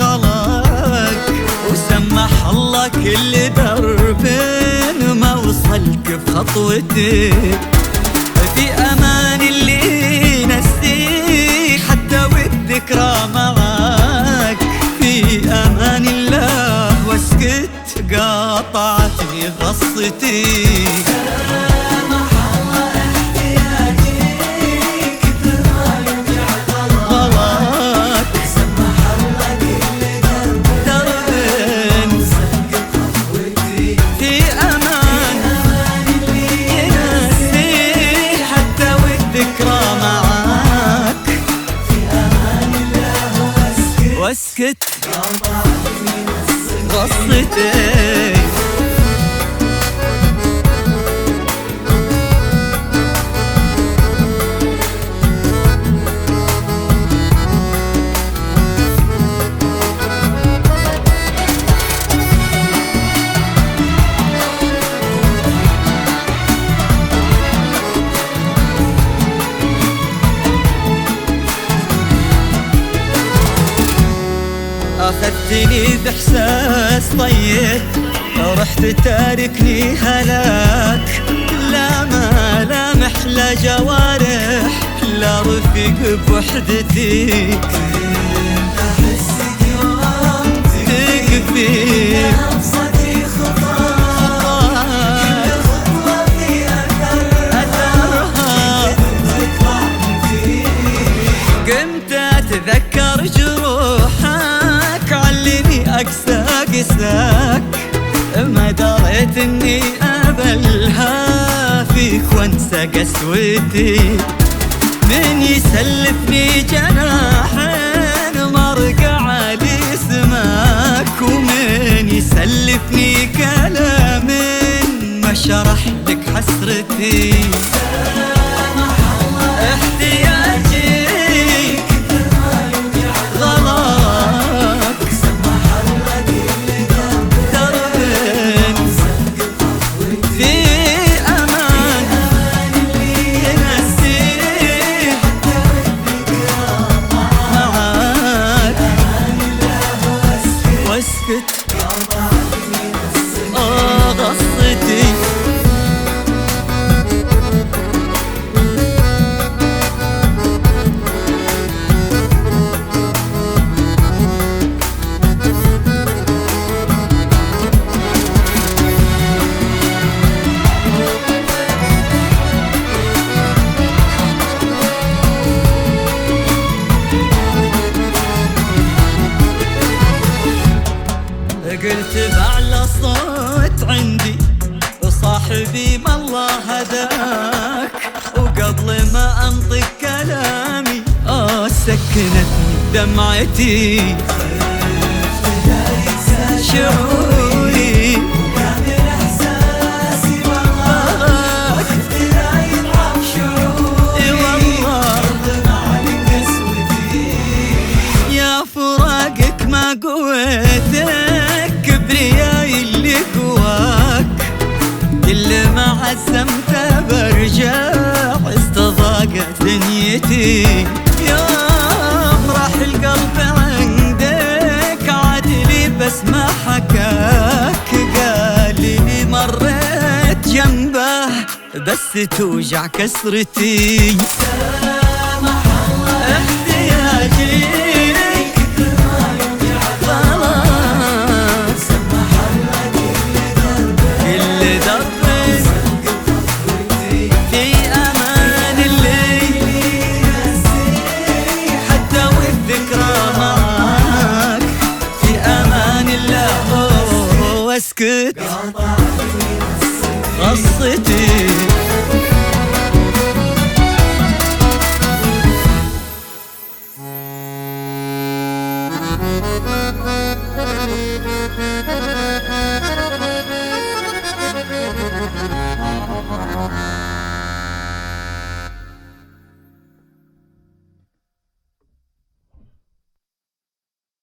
غلق وسمح الله كل درب ما وصلك بخطوتي. في أمان اللي نسي حتى والذكرى معاك. في أمان الله واسكت قاطعتني غصتي. واسكت غصتي أخذتني بإحساس طيب. رحت تاركني هلاك. لا ملامح لا جوارح. لا رفيق بوحدتي اقسى قساك ما دريت إني أبلها فيك وانسى قسوتي. من يسلفني جناحين مرقع لي اسمك ومن يسلفني كلام ما شرح لك حسرتي. ما الله هداك وقبل ما أنطق كلامي آه سكنتني دمعتي شعوري معاك. إي والله يا فراقك ما قويتك كل ما عزمت برجع استضاقت دنيتي. يوم راح القلب عندك عادلي بس ما حكاك. قال لي مريت جنبه بس توجع كسرتي. واسكت قصتي